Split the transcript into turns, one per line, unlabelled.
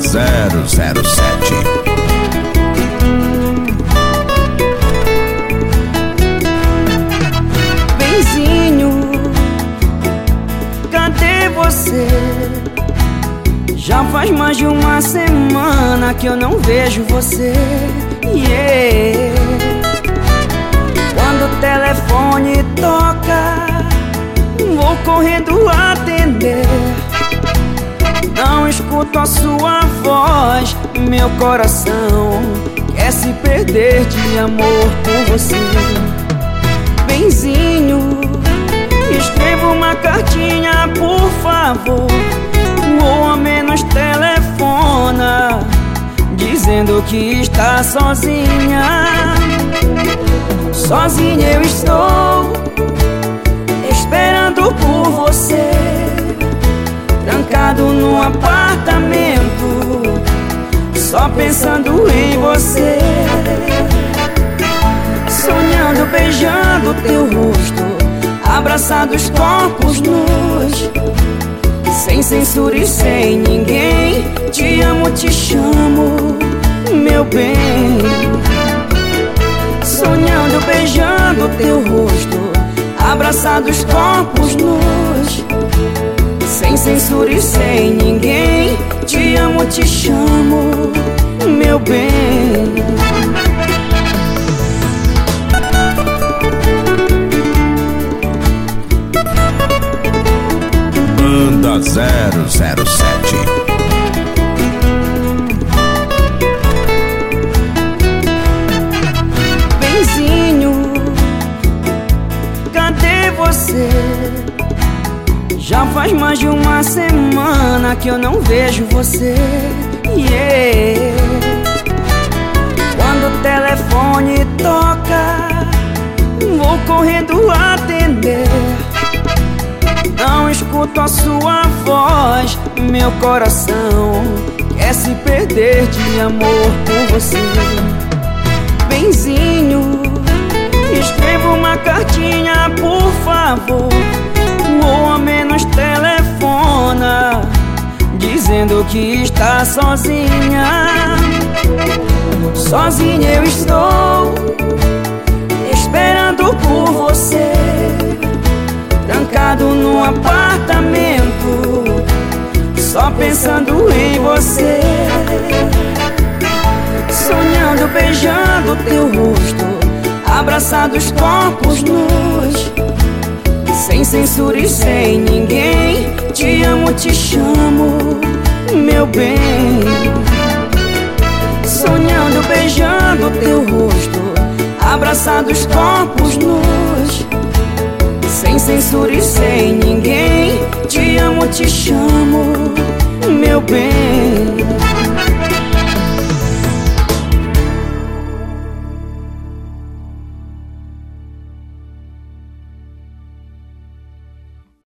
007
você. Já faz mais de uma semana que eu não vejo você. Yeah. Quando o telefone toca, vou correndo atender. Não escuto a sua voz, meu coração quer se perder de amor por você. Benzinho, escreva uma cartinha por favor. Ou ao menos telefona Dizendo que está sozinha. Sozinha eu estou Sonhando, beijando teu rosto Abraçados corpos nus. Sem censura e sem ninguém Te amo, te chamo, meu bem. Sonhando, beijando teu rosto Abraçados corpos nus. Sem censura e sem ninguém Te amo, te chamo, meu bem
007
Benzinho, cadê você? Já faz mais de uma semana que eu não vejo você. Yeah. Quando o telefone toca, vou correndo atender. Escuto a sua voz, meu coração quer se perder de amor por você. Benzinho, escreva uma cartinha, por favor, ou ao menos telefona, dizendo que está sozinha. Sozinha eu estou, esperando por você trancado num apartamento Só pensando em você. Sonhando, beijando teu rosto. Abraçados corpos nus. Sem censura e sem ninguém. Te amo, te chamo, meu bem. Sonhando, beijando teu rosto. Abraçados corpos nus. Sem censura e sem ninguém. Te amo, te chamo meu bem.